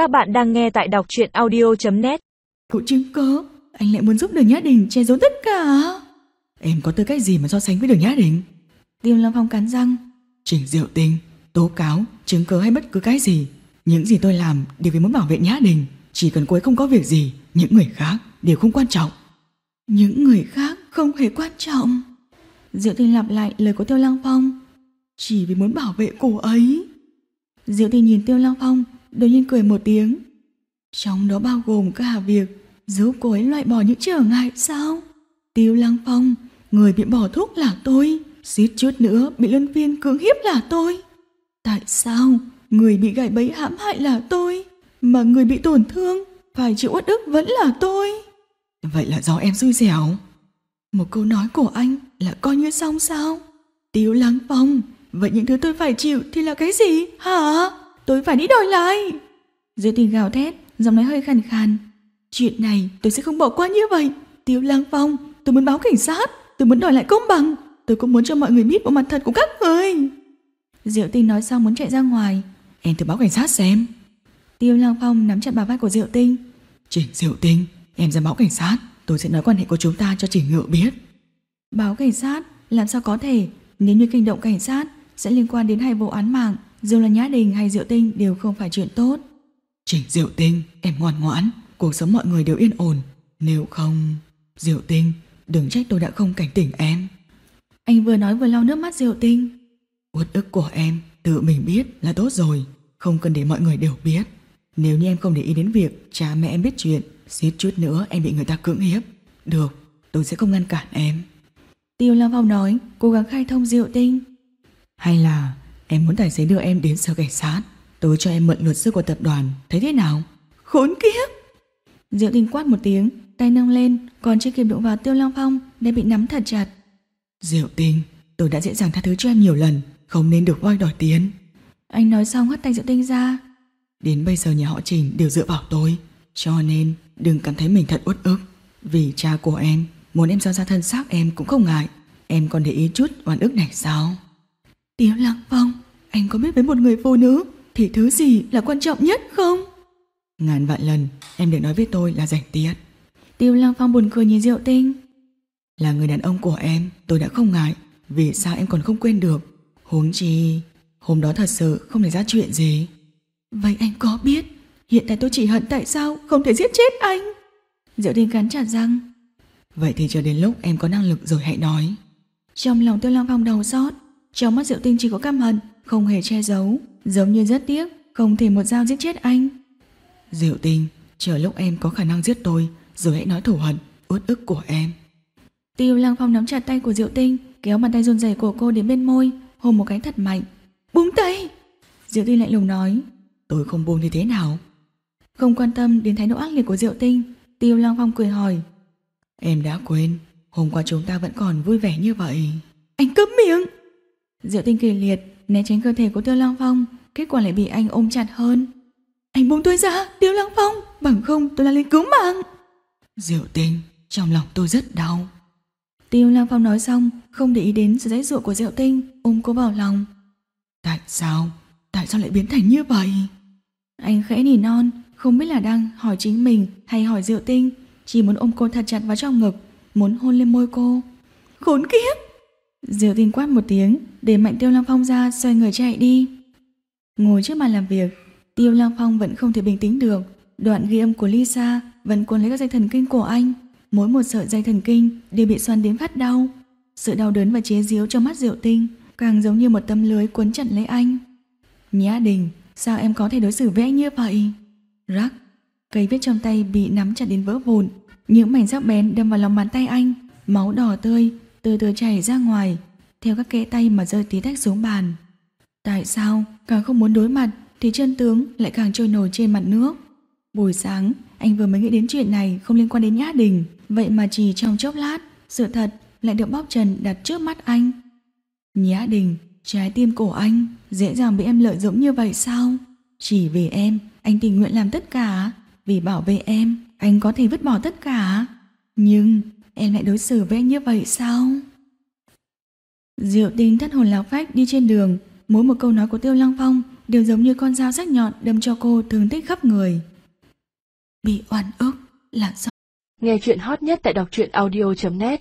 Các bạn đang nghe tại đọc chuyện audio.net Cậu chứng cớ, anh lại muốn giúp đường Nhã Đình che giấu tất cả. Em có tư cách gì mà so sánh với đường Nhã Đình? Tiêu Lâm Phong cắn răng. Trình Diệu Tinh, tố cáo, chứng cớ hay bất cứ cái gì. Những gì tôi làm đều vì muốn bảo vệ Nhã Đình. Chỉ cần cô ấy không có việc gì, những người khác đều không quan trọng. Những người khác không hề quan trọng. Diệu Tinh lặp lại lời của Tiêu Lăng Phong. Chỉ vì muốn bảo vệ cô ấy. Diệu Tinh nhìn Tiêu Lăng Phong, đột nhiên cười một tiếng. Trong đó bao gồm cả việc giúp cô ấy loại bỏ những trở ngại sao? Tiêu Lăng Phong, người bị bỏ thuốc là tôi, suýt chút nữa bị luân phiên cưỡng hiếp là tôi. Tại sao người bị gãy bẫy hãm hại là tôi, mà người bị tổn thương phải chịu uất ức vẫn là tôi? Vậy là do em xui xẻo. Một câu nói của anh là coi như xong sao? Tiêu Lăng Phong, vậy những thứ tôi phải chịu thì là cái gì hả? Tôi phải đi đòi lại. Diệu tình gào thét, giọng nói hơi khàn khàn. Chuyện này tôi sẽ không bỏ qua như vậy. Tiêu Lang Phong, tôi muốn báo cảnh sát, tôi muốn đòi lại công bằng. Tôi cũng muốn cho mọi người biết bộ mặt thật của các người. Diệu tinh nói xong muốn chạy ra ngoài. Em thử báo cảnh sát xem. Tiêu Lang Phong nắm chặt bà vai của Diệu tinh. Trình Diệu tinh, em ra báo cảnh sát. Tôi sẽ nói quan hệ của chúng ta cho Trình Ngự biết. Báo cảnh sát? Làm sao có thể? Nếu như kinh động cảnh sát, sẽ liên quan đến hai vụ án mạng. Dù là Nhã Đình hay Diệu Tinh đều không phải chuyện tốt. Trình Diệu Tinh, em ngoan ngoãn, cuộc sống mọi người đều yên ổn. Nếu không... Diệu Tinh, đừng trách tôi đã không cảnh tỉnh em. Anh vừa nói vừa lau nước mắt Diệu Tinh. Uất ức của em, tự mình biết là tốt rồi, không cần để mọi người đều biết. Nếu như em không để ý đến việc cha mẹ em biết chuyện, suýt chút nữa em bị người ta cưỡng hiếp. Được, tôi sẽ không ngăn cản em. Tiêu Lam Phong nói, cố gắng khai thông Diệu Tinh. Hay là Em muốn tài xế đưa em đến sở cảnh sát. Tôi cho em mượn luật sư của tập đoàn. Thấy thế nào? Khốn kiếp! Diệu tình quát một tiếng, Tay nâng lên, Còn chưa kịp đụng vào tiêu long phong, Đã bị nắm thật chặt. Diệu tình Tôi đã dễ dàng tha thứ cho em nhiều lần, Không nên được voi đòi tiền. Anh nói xong hất tay Diệu tinh ra. Đến bây giờ nhà họ Trình đều dựa vào tôi, Cho nên đừng cảm thấy mình thật uất ức. Vì cha của em, Muốn em giao ra thân xác em cũng không ngại. Em còn để ý chút oan ức này sao? Tiêu Lăng Phong, anh có biết với một người phụ nữ thì thứ gì là quan trọng nhất không? Ngàn vạn lần em đừng nói với tôi là giành tiền. Tiêu Lăng Phong buồn cười nhìn Diệu Tinh. Là người đàn ông của em, tôi đã không ngại. Vì sao em còn không quên được? Huống chi, hôm đó thật sự không thể ra chuyện gì. Vậy anh có biết, hiện tại tôi chỉ hận tại sao không thể giết chết anh? Diệu Tinh cắn chặt răng. Vậy thì chờ đến lúc em có năng lực rồi hãy nói. Trong lòng Tiêu Lăng Phong đầu xót, trong mắt Diệu Tinh chỉ có căm hận, không hề che giấu, giống như rất tiếc, không thể một dao giết chết anh. Diệu Tinh, chờ lúc em có khả năng giết tôi, rồi hãy nói thù hận, uất ức của em. Tiêu Lăng Phong nắm chặt tay của Diệu Tinh, kéo bàn tay run rẩy của cô đến bên môi, hôn một cái thật mạnh. Buông tay! Diệu Tinh lạnh lùng nói, tôi không buông thì thế nào? Không quan tâm đến thái độ ác liệt của Diệu Tinh, Tiêu Lăng Phong cười hỏi, em đã quên, hôm qua chúng ta vẫn còn vui vẻ như vậy. Anh cấm miệng! Diệu tinh kỳ liệt, né tránh cơ thể của Tiêu Lăng Phong, kết quả lại bị anh ôm chặt hơn. Anh buông tôi ra, Tiêu Lăng Phong, bằng không tôi là lên cứu mạng. Diệu tinh, trong lòng tôi rất đau. Tiêu Lăng Phong nói xong, không để ý đến sự dãy dụa của Diệu tinh, ôm cô vào lòng. Tại sao? Tại sao lại biến thành như vậy? Anh khẽ nỉ non, không biết là đang hỏi chính mình hay hỏi Diệu tinh, chỉ muốn ôm cô thật chặt vào trong ngực, muốn hôn lên môi cô. Khốn kiếp! Diệu tinh quát một tiếng, để mạnh Tiêu long Phong ra xoay người chạy đi. Ngồi trước bàn làm việc, Tiêu Lang Phong vẫn không thể bình tĩnh được. Đoạn ghi âm của Lisa vẫn cuốn lấy các dây thần kinh của anh. Mỗi một sợi dây thần kinh đều bị xoắn đến phát đau. Sự đau đớn và chế giễu trong mắt Diệu Tinh càng giống như một tấm lưới cuốn chặt lấy anh. Nhã Đình, sao em có thể đối xử với anh như vậy? Rắc, cây viết trong tay bị nắm chặt đến vỡ vụn. Những mảnh sắc bén đâm vào lòng bàn tay anh, máu đỏ tươi từ từ chảy ra ngoài, theo các kẽ tay mà rơi tí tách xuống bàn. Tại sao càng không muốn đối mặt thì chân tướng lại càng trôi nổi trên mặt nước? Buổi sáng, anh vừa mới nghĩ đến chuyện này không liên quan đến Nhã Đình, vậy mà chỉ trong chốc lát, sự thật lại được bóc trần đặt trước mắt anh. Nhã Đình, trái tim cổ anh dễ dàng bị em lợi dụng như vậy sao? Chỉ vì em, anh tình nguyện làm tất cả, vì bảo vệ em, anh có thể vứt bỏ tất cả. Nhưng em lại đối xử với anh như vậy sao? Diệu tinh thất hồn lão phách đi trên đường, mỗi một câu nói của Tiêu Lăng Phong đều giống như con dao sắc nhọn đâm cho cô thương tích khắp người. Bị oan ức là do Nghe chuyện hot nhất tại đọc truyện audio.net